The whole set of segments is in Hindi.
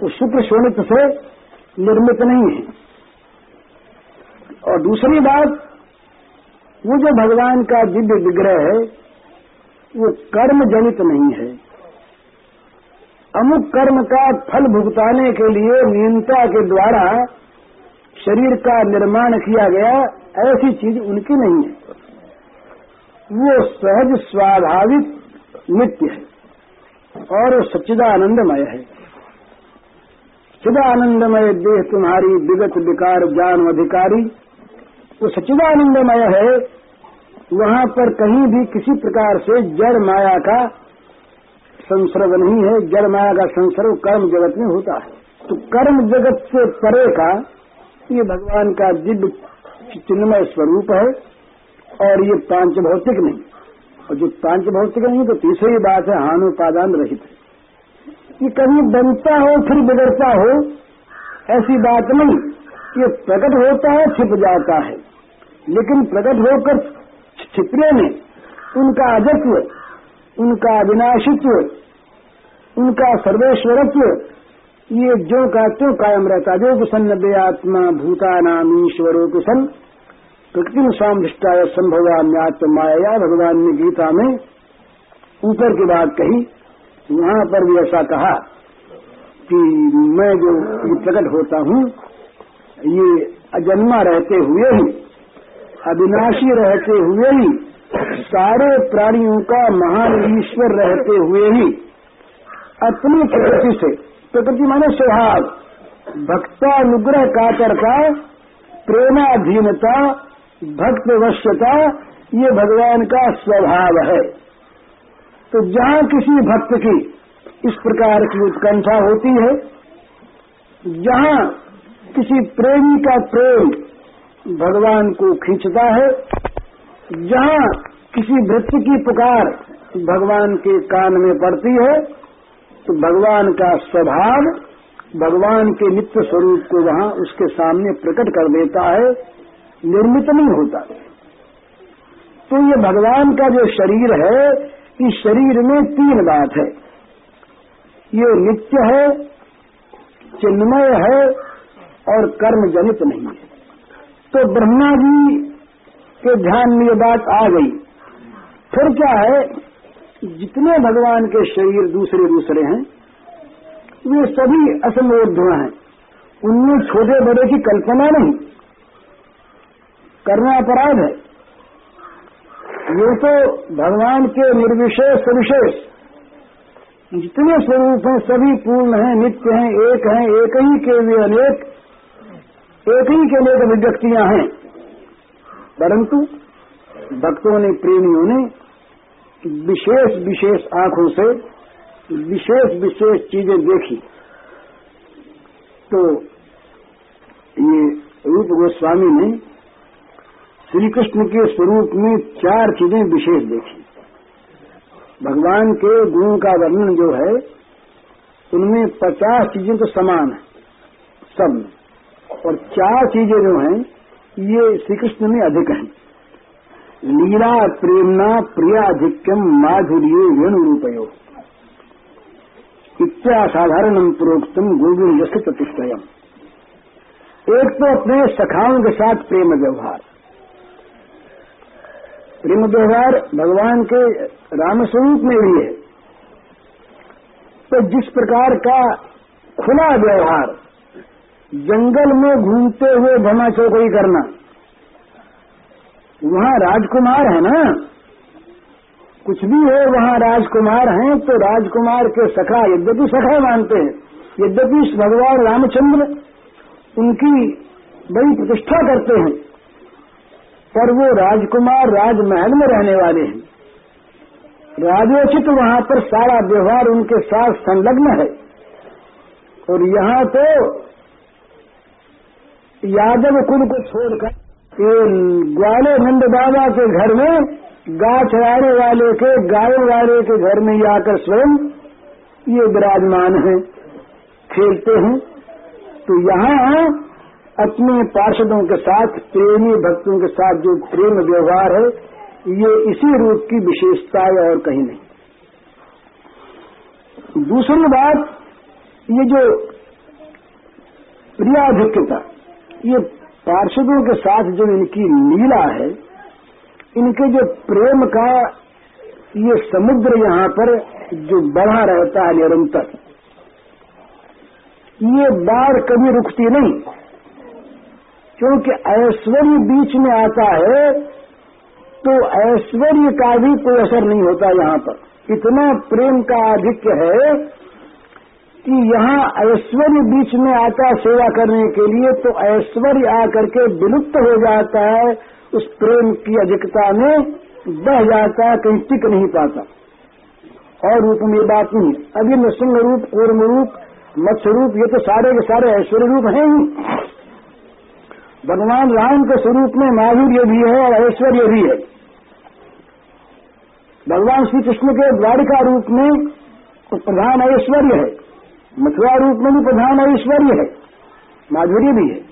तो शुक्र शोणित से निर्मित नहीं है। और दूसरी बात, वो जो भगवान का दिव्य विग्रह है, वो कर्म जनित नहीं है। अमुक कर्म का फल भुगताने के लिए मीनता के द्वारा शरीर का निर्माण किया गया, ऐसी चीज़ उनकी नहीं है। वो सहज स्वाभाविक नित्य है और वो सच्चिदानंदमय है। चिदानंदमय देह तुम्हारी विगत विकार ज्ञान अधिकारी। वो सच्चिदानंदमय है, वहाँ पर कहीं भी किसी प्रकार से जड़ माया का संसर्ग नहीं है। जड़ माया का संसर्ग कर्म जगत में होता है। तो कर्म जगत से परे का ये भगवान का दिव्य चिन्मय स्वरूप है, और ये पाँच भौतिक नहीं। और जो पाँच भौतिक नहीं तो तीसरी बात है हानुपादान रहित। ये कभी बनता हो, फिर बिगड़ता हो, ऐसी बात नहीं। ये प्रकट होता है, छिप जाता है। लेकिन प्रकट होकर छिपने में उनका अजत्व उनका अविनाशित्व, उनका सर्वेश्वरत्व, ये जो का त्यों कायम रहता। जो कुसन्न आत्मा भूता नाम ईश्वरों कुशन प्रकृति स्वामिष्टाय संभवाम्यात्म माया भगवान ने गीता में ऊपर की बात कही वहाँ पर भी ऐसा कहा कि मैं जो प्रकट होता हूँ, ये अजन्मा रहते हुए ही, अविनाशी रहते हुए ही, सारे प्राणियों का महान ईश्वर रहते हुए ही, अपनी प्रकृति से प्रकृति माने स्वभाव, भक्तानुग्रह कातरता प्रेमाधीनता भक्त वश्यता ये भगवान का स्वभाव है। तो जहाँ किसी भक्त की इस प्रकार की उत्कंठा होती है, जहाँ किसी प्रेमी का प्रेम भगवान को खींचता है, जहाँ किसी वृत्ति की पुकार भगवान के कान में पड़ती है तो भगवान का स्वभाव भगवान के नित्य स्वरूप को वहाँ उसके सामने प्रकट कर देता है, निर्मित नहीं होता। तो ये भगवान का जो शरीर है इस शरीर में तीन बात है। ये नित्य है, चिन्मय है और कर्म जनित नहीं है। तो ब्रह्मा जी के ध्यान में ये बात आ गई। फिर क्या है, जितने भगवान के शरीर दूसरे दूसरे हैं, वे सभी असमोध हैं। उनमें छोटे बड़े की कल्पना नहीं। करना अपराध है। ये तो भगवान के निर्विशेष सविशेष जितने स्वरूप हैं, सभी पूर्ण हैं, नित्य हैं, एक हैं, एक ही के लिए अनेक, एक ही के अनेक अभिव्यक्तियाँ हैं। परंतु भक्तों ने, प्रेमियों ने विशेष विशेष आँखों से विशेष विशेष चीज़ें देखी। तो ये रूप गोस्वामी ने श्री कृष्ण के स्वरूप में चार चीज़ें विशेष देखी। भगवान के गुणों का वर्णन जो है, उनमें पचास चीज़ें तो समान है, सब और चार चीज़ें जो हैं, ये श्री कृष्ण में अधिक हैं। लीला प्रेमना प्रियाधिक्यम माधुर्य वेणु रूपयो इत्या साधारणम प्रोक्तम गोविंद प्रतिष्ठयम। एक तो अपने सखाओं के साथ प्रेम व्यवहार। प्रेम व्यवहार भगवान के राम स्वरूप में भी है। तो जिस प्रकार का खुला व्यवहार, जंगल में घूमते हुए भमा चौकड़ी करना, वहाँ राजकुमार है ना? कुछ भी हो, वहाँ राजकुमार हैं तो राजकुमार के सखा यद्यपि सखा मानते हैं, यद्यपि भगवान रामचंद्र उनकी बड़ी प्रतिष्ठा करते हैं। पर वो राजकुमार राजमहल में रहने वाले हैं। राजोचित वहाँ पर सारा व्यवहार उनके साथ संलग्न है। और यहाँ तो यादव कुल को छोड़कर ये ग्वाले नंद बाबा के घर में गा चराने वाले के, गाय वाले के घर में आकर स्वयं ये विराजमान है। खेलते हैं। तो यहाँ अपने पार्षदों के साथ, प्रेमी भक्तों के साथ जो प्रेम व्यवहार है, ये इसी रूप की विशेषता है और कहीं नहीं। दूसरी बात, ये जो प्रियाधिक्यता, ये पार्षदों के साथ जो इनकी लीला है, इनके जो प्रेम का ये समुद्र यहाँ पर जो बढ़ा रहता है निरंतर, ये बाढ़ कभी रुकती नहीं। क्योंकि ऐश्वर्य बीच में आता है तो ऐश्वर्य का भी कोई असर नहीं होता यहाँ पर। इतना प्रेम का आधिक्य है कि यहाँ ऐश्वर्य बीच में आता सेवा करने के लिए तो ऐश्वर्य आकर के विलुप्त हो जाता है, उस प्रेम की अधिकता में बह जाता है, कहीं टिक नहीं पाता। और रूप में बात नहीं अभी नृसिंह रूप कूर्म रूप, मत्स्य रूप, ये तो सारे के सारे ऐश्वर्य रूप हैं ही। भगवान राम के स्वरूप में माधुर्य भी है और ऐश्वर्य भी है। भगवान श्री कृष्ण के द्वारिका रूप में प्रधान ऐश्वर्य है। मथुरा रूप में भी प्रधान ऐश्वर्य है। माधुर्य भी है।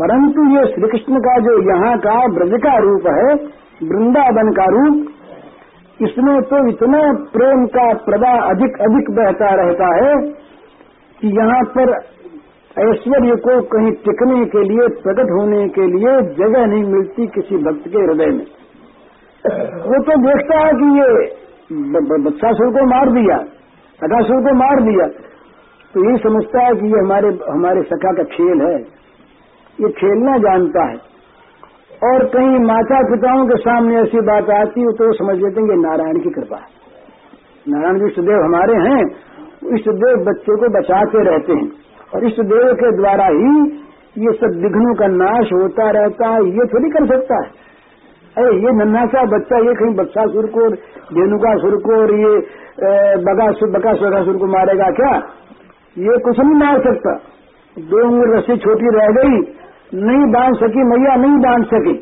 परंतु ये श्री कृष्ण का जो यहाँ का ब्रज का रूप है, वृंदावन का रूप, इसमें तो इतना प्रेम का प्रवाह अधिक अधिक बहता रहता है कि यहाँ पर ऐश्वर्य को कहीं टिकने के लिए, प्रकट होने के लिए जगह नहीं मिलती किसी भक्त के हृदय में। वो तो देखता है कि ये बच्चासुर को मार दिया सखासुर को मार दिया। तो यही समझता है कि ये हमारे हमारे सखा का खेल है। ये खेलना जानता है। और कहीं माता पिताओं के सामने ऐसी बात आती है तो समझ लेते हैं कि नारायण की कृपा है। नारायण जी सुदेव हमारे हैं इष्टदेव बच्चे को बचाते रहते हैं। और इस देव के द्वारा ही ये सब विघ्नों का नाश होता रहता है, ये थोड़ी कर सकता है। अरे, ये नन्हा सा बच्चा, ये कहीं बच्चासुर को धेनुकासुर को और ये बगासुर बकासुरासुर को मारेगा क्या? ये कुछ नहीं मार सकता। दो उंगली रस्सी छोटी रह गई, नहीं बाँध सकी, मैया नहीं बाँध सकी।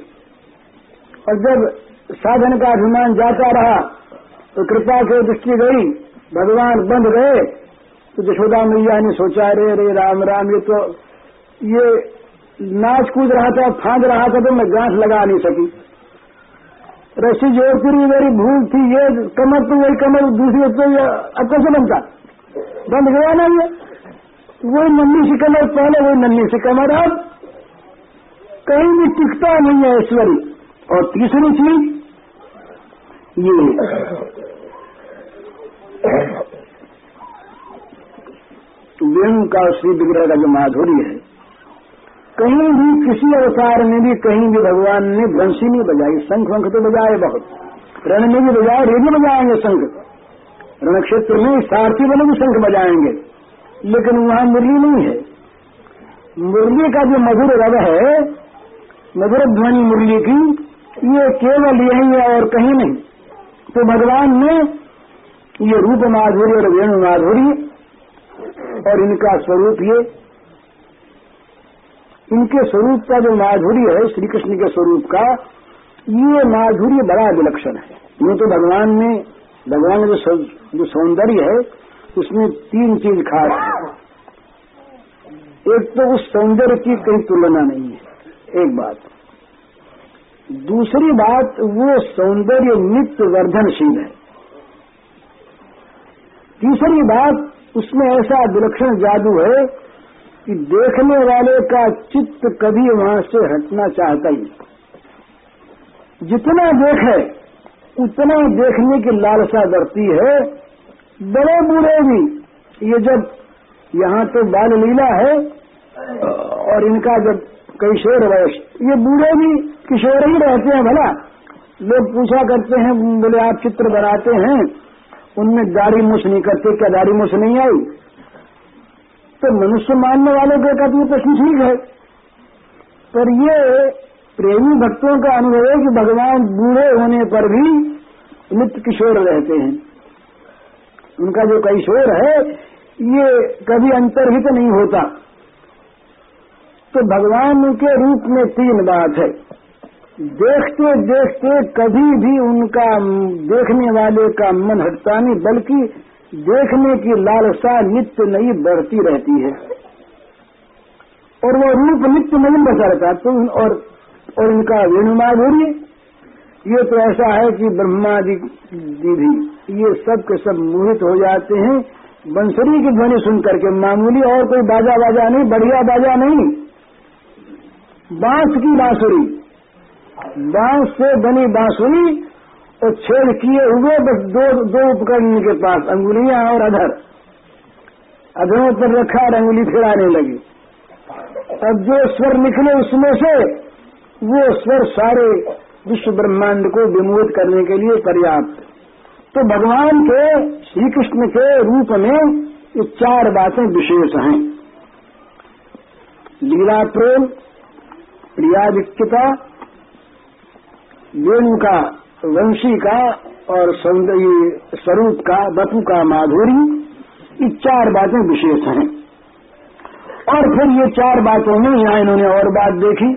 और जब साधन का अभिमान जाता रहा तो कृपा की दृष्टि गई, भगवान बंध गए तो जशोदा मैया ने सोचा रे रे राम राम, ये तो ये नाच कूद रहा था, फांद रहा था तो मैं गांठ लगा नहीं सकी। रस्सी जोड़ती मेरी भूल थी, ये कमर तो वही कमर, दूसरी तो अब कैसे बनता बंद गया ना ये? वही नन्नी सी कमर, पहले वही नन्नी सी कमर, अब कहीं भी टिकता नहीं है ऐश्वर्य और तीसरी चीज़, ये वेणु का श्री विग्रह का जो माधुर्य है, कहीं भी किसी अवतार में भी कहीं भी भगवान ने बंशी नहीं बजाई, शंख वंख तो बजाए बहुत। रण में भी बजाए रेडी बजाएँगे शंख। रण क्षेत्र में सारथी वाले भी शंख बजाएँगे, लेकिन वहाँ मुरली नहीं है। मुरली का जो मधुर रव है, मधुर ध्वनि मुरली की, ये केवल यही है और कहीं नहीं। तो भगवान ने ये रूप माधुरी और वेणु माधुर्य और इनका स्वरूप ये इनके स्वरूप का जो माधुर्य है श्री कृष्ण के स्वरूप का ये माधुर्य बड़ा विलक्षण है। ये तो भगवान ने भगवान का जो, जो सौंदर्य है उसमें तीन चीज़ खास है। एक तो उस सौंदर्य की कहीं तुलना नहीं है एक बात। दूसरी बात वो सौंदर्य नित्य वर्धनशील है। तीसरी बात उसमें ऐसा विलक्षण जादू है कि देखने वाले का चित्त कभी वहाँ से हटना चाहता ही जितना देखे, उतना देखने की लालसा बढ़ती है। बड़े बूढ़े भी, ये जब यहाँ तो बाल लीला है, और इनका जब किशोर वयस ये बूढ़े भी किशोर ही रहते हैं, भला। लोग पूछा करते हैं, बोले, आप चित्र बनाते हैं? उनमें दाढ़ी मुछ नहीं करते, क्या दाढ़ी मुछ नहीं आई? तो मनुष्य मानने वालों के कहते ये प्रश्न ठीक है। पर ये प्रेमी भक्तों का अनुभव है कि भगवान बूढ़े होने पर भी नित्य किशोर रहते हैं। उनका जो किशोर है, ये कभी अंतर्हित नहीं होता। तो भगवान के रूप में तीन बात है। देखते देखते कभी भी उनका देखने वाले का मन हटता नहीं, बल्कि देखने की लालसा नित्य नई बढ़ती रहती है। और वो रूप नित्य नहीं बचा रहता। तो और और उनका वेणुमाधुर्य ये तो ऐसा है कि ब्रह्मा जी भी ये सब के सब मोहित हो जाते हैं। बंसुरी की ध्वनि सुन करके मामूली और कोई बाजा बाजा नहीं, बढ़िया बाजा नहीं। बाँस की बांसुरी। बाँस से बनी बांसुरी और छेद किए हुए बस दो दो उपकरण के पास, अंगुलियाँ और अधर। अधरों पर रखा और अंगुली फिराने लगी। अब जो स्वर निकले उसमें से, वो स्वर सारे विश्व ब्रह्मांड को विमोद करने के लिए पर्याप्त। तो भगवान के श्री कृष्ण के रूप में ये चार बातें विशेष हैं। लीला प्रेम प्रियादिक्यता वेणु का वंशी का और सौंदर्य स्वरूप का बपू का माधुरी, ये चार बातें विशेष हैं। और फिर ये चार बातों में यहाँ इन्होंने और बात देखी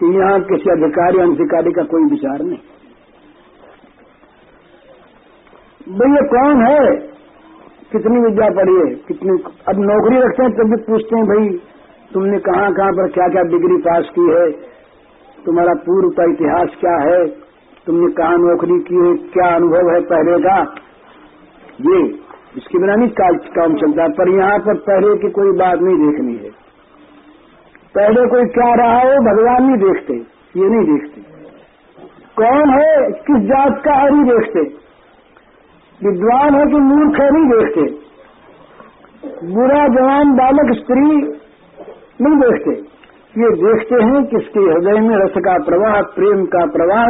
कि यहाँ किसी अधिकारी अधिकारी का कोई विचार नहीं। भैया कौन है? कितनी विद्या पढ़ी है? कितनी, अब नौकरी रखते हैं, तब भी पूछते हैं, भाई तुमने कहाँ कहाँ पर क्या क्या डिग्री पास की है? तुम्हारा पूर्व का इतिहास क्या है? तुमने कहा नौकरी की है? क्या अनुभव है पहले का? ये, इसके बिना नहीं काम चलता पर यहाँ पर पहले की कोई बात नहीं देखनी है। पहले कोई क्या रहा हो, भगवान नहीं देखते, ये नहीं देखते। कौन है, किस जात का है, नहीं देखते। विद्वान है कि मूर्ख है, नहीं देखते। बुरा जवान, बालक, स्त्री, नहीं देखते। ये देखते हैं कि इसके हृदय में रस का प्रवाह, प्रेम का प्रवाह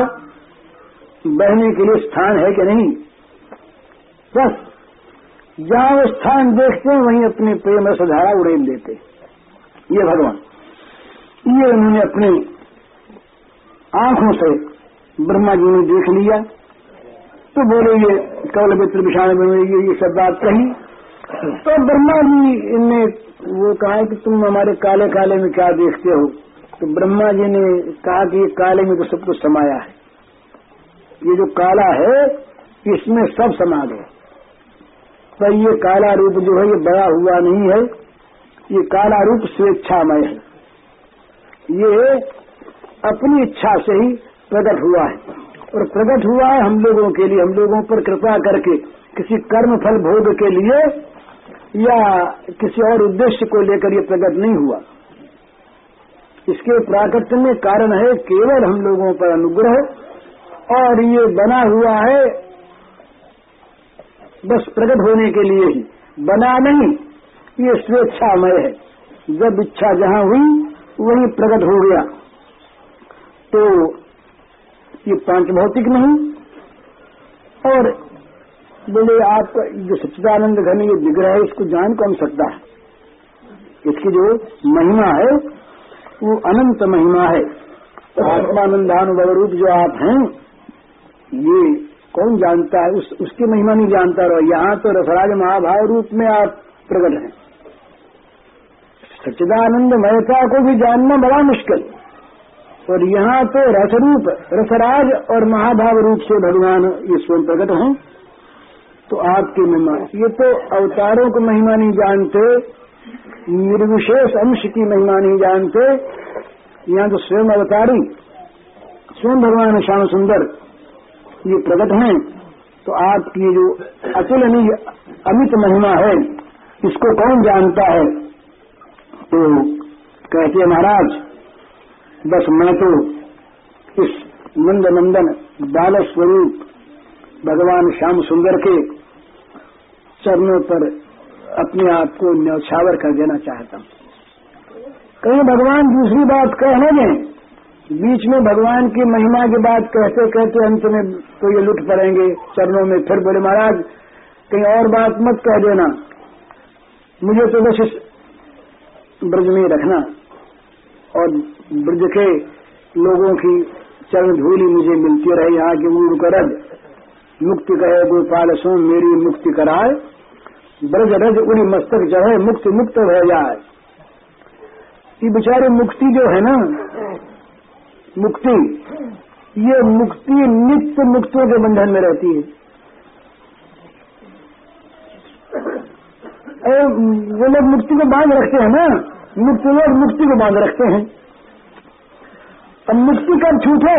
बहने के लिए स्थान है कि नहीं। बस, जहाँ वो स्थान देखते हैं, वहीं अपने प्रेम रसधारा उड़ेल देते ये भगवान। ये उन्होंने अपनी आँखों से ब्रह्मा जी ने देख लिया। तो बोले, ये कवल मित्र विषाण ये ये सब बात कही। तो ब्रह्मा जी ने कहा कि तुम हमारे काले काले में क्या देखते हो? तो ब्रह्मा जी ने कहा कि ये काले में तो सब कुछ समाया है। ये जो काला है, इसमें सब समा गया पर ये काला रूप जो है, ये बड़ा हुआ नहीं है। ये काला रूप स्वेच्छामय है। ये अपनी इच्छा से ही प्रकट हुआ है। और प्रकट हुआ है हम लोगों के लिए, हम लोगों पर कृपा करके किसी कर्म फल भोग के लिए या किसी और उद्देश्य को लेकर ये प्रकट नहीं हुआ। इसके प्राकट्य में कारण है केवल हम लोगों पर अनुग्रह और ये बना हुआ है बस प्रकट होने के लिए ही। बना नहीं, ये स्वेच्छामय है। जब इच्छा जहाँ हुई, वहीं प्रकट हो गया। तो ये पाँच भौतिक नहीं, और बोले आप जो सच्चिदानंद घन ये विग्रह है इसको जान कौन सकता है? इसकी जो महिमा है वो अनंत महिमा है। आत्मानंदानुभव रूप जो आप हैं ये कौन जानता है? उस, उसकी महिमा नहीं जानता रहो। यहाँ तो रसराज महाभाव रूप में आप प्रकट हैं। सच्चिदानंद महता को भी जानना बड़ा मुश्किल। और यहाँ तो रसरूप रसराज और महाभाव रूप से भगवान ये स्वयं प्रकट हैं। तो आपकी महिमा। ये तो अवतारों को महिमा नहीं जानते, निर्विशेष अंश की महिमा नहीं जानते। यहाँ तो स्वयं अवतारी, स्वयं भगवान श्याम सुंदर, ये प्रकट हैं। तो आपकी जो अतुलनीय अमित महिमा है, इसको कौन जानता है? तो कहते महाराज, बस मैं तो इस नंद नंदन बाल स्वरूप भगवान श्याम सुंदर के चरणों पर अपने आप को न्यौछावर कर देना चाहता हूँ। कहीं भगवान दूसरी बात कहने दें बीच में भगवान की महिमा की बात कहते कहते अंत में तो ये लुट पड़ेंगे चरणों में। फिर बोले, महाराज, कहीं और बात मत कह देना। मुझे तो बस इस ब्रज में रखना। और ब्रज के लोगों की चरण धूली मुझे मिलती रहे यहाँ की मूड करद मुक्ति कहे, गोपाल सो मेरी मुक्ति कराए। ब्रज रज उड़ी मस्तक चढ़े मुक्ति मुक्त हो जाए। ये बेचारे मुक्ति जो है ना, मुक्ति, ये मुक्ति नित्य मुक्तियों के बंधन में रहती है। वो लोग मुक्ति को बाँध रखते हैं ना, मुक्ति लोग मुक्ति को बाँध रखते हैं। अब मुक्ति कब छूटे?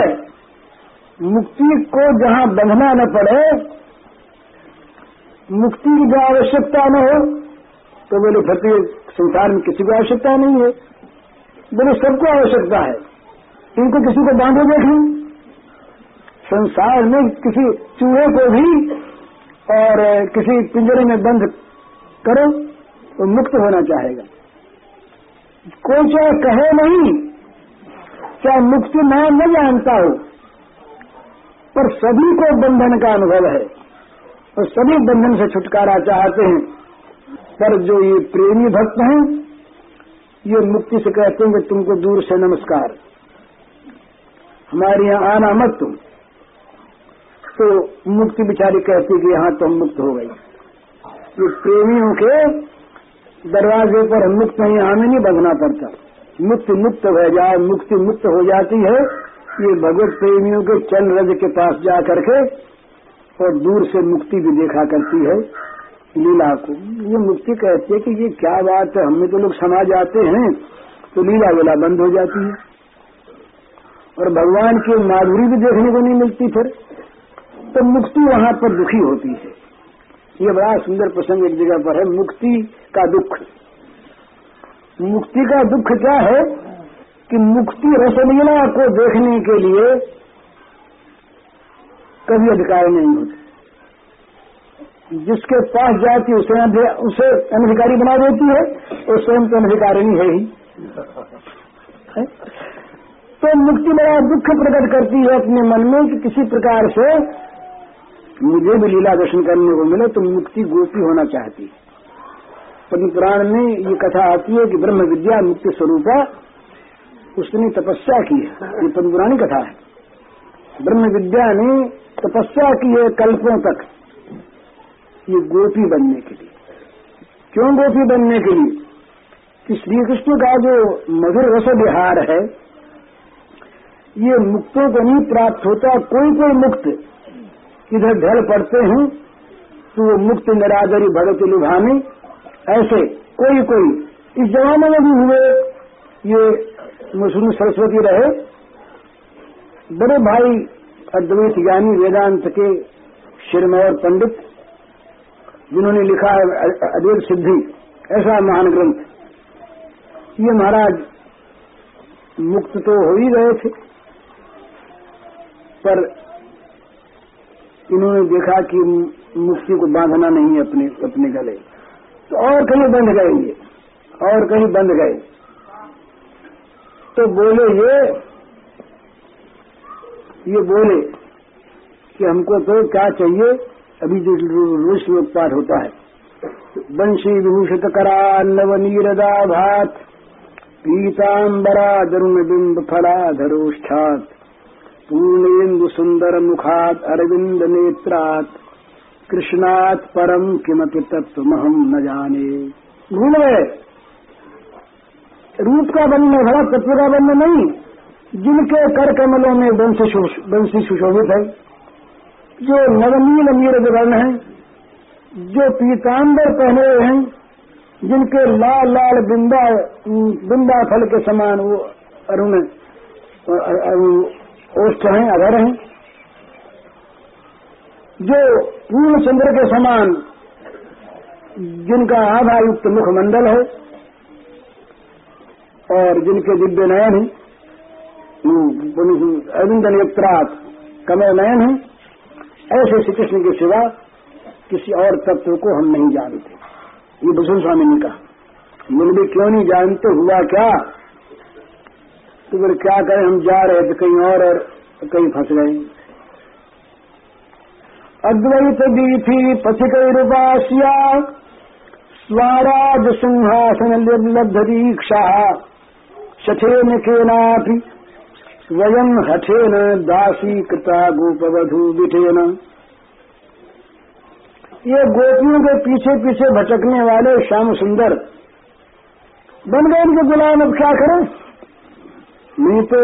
मुक्ति को जहाँ बंधना न पड़े मुक्ति की आवश्यकता न हो तो बोले, फिर तो संसार में किसी को आवश्यकता नहीं है। बोले, सबको आवश्यकता है। इनको किसी को बांधे देखें संसार में किसी चूहे को भी और किसी पिंजरे में बंद करो तो मुक्त होना चाहेगा। कोई चाहे कहे नहीं, चाहे मुक्ति मैं न जानता हो, पर सभी को बंधन का अनुभव है। और सभी बंधन से छुटकारा चाहते हैं। पर जो ये प्रेमी भक्त हैं, ये मुक्ति से कहते हैं कि तुमको दूर से नमस्कार। हमारे यहाँ आना मत तुम। तो मुक्ति बिचारी कहती कि यहाँ तो हम मुक्त हो गई ये प्रेमियों के, दरवाजे पर मुक्त नहीं हमें नहीं बंधना पड़ता। मुक्त मुक्त हो जाए मुक्ति मुक्त हो जाती है। ये भगवत प्रेमियों के चल रज के पास जा करके और दूर से मुक्ति भी देखा करती है, लीला को। ये मुक्ति कहती है कि ये क्या बात है, हमें तो लोग समा जाते हैं तो लीला वेला बंद हो जाती है। और भगवान की माधुरी भी देखने को नहीं मिलती फिर तो मुक्ति वहाँ पर दुखी होती है। ये बड़ा सुंदर प्रसंग एक जगह पर है, मुक्ति का दुख। मुक्ति का दुख क्या है कि मुक्ति रसलीला को देखने के लिए कभी अधिकार नहीं होते। जिसके पास जाती उसे उसे अनधिकारी बना देती है, और स्वयं तो अनधिकारिणी है ही। तो मुक्ति बड़ा दुख प्रकट करती है अपने मन में कि किसी प्रकार से मुझे भी लीला दर्शन करने को मिले तो मुक्ति गोपी होना चाहती है। पद्म पुराण में ये कथा आती है कि ब्रह्म विद्या मुक्ति स्वरूपा, उसने तपस्या की है। ये पद्म पुरानी कथा है। ब्रह्म विद्या ने तपस्या की है कल्पों तक। ये गोपी बनने के लिए। क्यों गोपी बनने के लिए? कि श्री कृष्ण का जो मधुर रस विहार है, ये मुक्तों को नहीं प्राप्त होता। कोई कोई मुक्त इधर ढल पड़ते हैं तो वो मुक्त निरादरी भगत लुभाने। ऐसे कोई कोई इस जमाने में भी हुए। ये मुस्लिम सरस्वती रहे। बड़े भाई अद्वैत ज्ञानी वेदांत के शिरमौर पंडित, जिन्होंने लिखा है अद्वैत सिद्धि, ऐसा महान ग्रंथ। ये महाराज मुक्त तो हो ही गए थे, पर इन्होंने देखा कि मुक्ति को बांधना नहीं है अपने अपने गले। तो और कहीं बंध गए ये, और कहीं बंध गए। तो बोले, ये ये बोले कि हमको तो क्या चाहिए? अभी जो रोज श्लोक होता है। वंशी विभूषित करा नव नीरदा भात पीताम्बरा दरुण बिंब फलाधरोष्ठात, पूर्णेन्दु सुंदर मुखात अरविंद नेत्रात, कृष्णात परम किमपि तत्वमहम न जाने। भूल गए। रूप का बंधन भरा तत्व का बंधन नहीं। जिनके कर कमलों में वंशी सुशोभित है, जो नवनील नीरज वर्ण है, जो पीताम्बर पहने हुए हैं, जिनके लाल लाल बिंदा बिंदा फल के समान वो अरुण ओष्ठ हैं, अधर हैं, जो पूर्ण चंद्र के समान जिनका आधा युक्त मुखमंडल है, और जिनके दिव्य नयन है। अरविंद नेत्रात कमल नयन है। ऐसे श्री कृष्ण के सिवा किसी और तत्व को हम नहीं जानते। ये भूषण स्वामी ने कहा भी क्यों नहीं जानते? हुआ क्या? तो फिर क्या करें? हम जा रहे थे कहीं और और कहीं फंस गए। अद्वैत दीथी पथिक रूपासिया स्वाराज सिंहासन लब्ध दीक्षा शठेन केनापि स्वयं हठेन दासी कृता गोपवधु बिठेन ये गोपियों के पीछे पीछे भटकने वाले श्याम सुंदर। बन गए इनके गुलाम, अब क्या करें? नहीं तो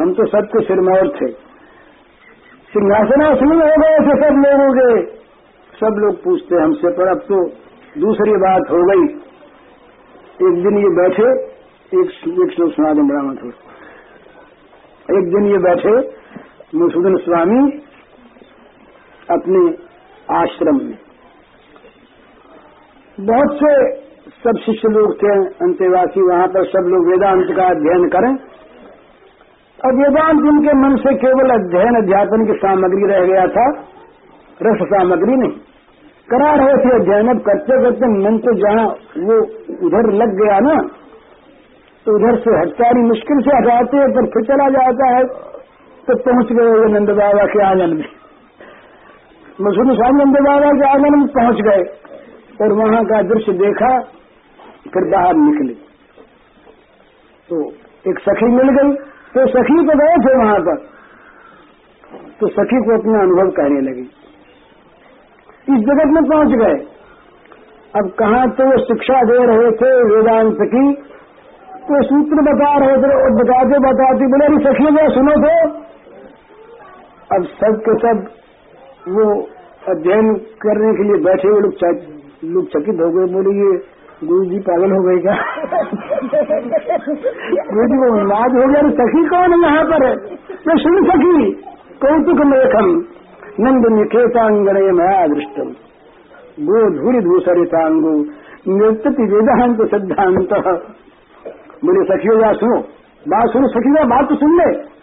हम तो सबके सिरमौर थे। सिंहासनासन हो गए थे सब लोगों के। सब लोग पूछते हमसे, पर अब तो दूसरी बात हो गई। एक दिन ये बैठे, एक एक श्लोक सुना दें, बड़ा मतलब एक दिन ये बैठे मधुसूदन स्वामी अपने आश्रम में। बहुत से सब शिष्य लोग थे, अंत्यवासी, वहाँ पर सब लोग वेदांत का अध्ययन करें। और वेदांत उनके मन से केवल अध्ययन, अध्यापन की सामग्री रह गया था, रस सामग्री नहीं। करा रहे थे अध्ययन अब करते करते मन तो जहाँ वो उधर लग गया ना तो उधर से हटकारी मुश्किल से हटाते हैं, पर फिर चला जाता है तो पहुँच गए वो नंद बाबा के आँगन में। मुसलिम साहब नंद बाबा के आँगन में पहुँच गए, और वहाँ का दृश्य देखा, फिर बाहर निकले। तो एक सखी मिल गई तो सखी तो गए थे वहाँ पर तो सखी को अपना अनुभव कहने लगी। इस जगत में पहुँच गए। अब कहा तो शिक्षा दे रहे थे वेदांत की तो सूत्र बता रहे थे और बताते बताते बोले, अरे सखी जो सुनो तो। अब सब के सब वो अध्ययन करने के लिए बैठे हुए लोग लोग चकित हो गए। बोले, ये गुरु जी पागल हो गए क्या? गुरु जी को उन्माद हो गया। सखी कौन है यहाँ पर? है मैं सुन सकी कौतुक लेखम नंद निकेतांगणय मया दृष्टम। गो धूरी धूसरितांगो नृत्य वेदांत सिद्धांत। बोले सखियों या सुनो। बात सुनो सखी बात तो सुन ले।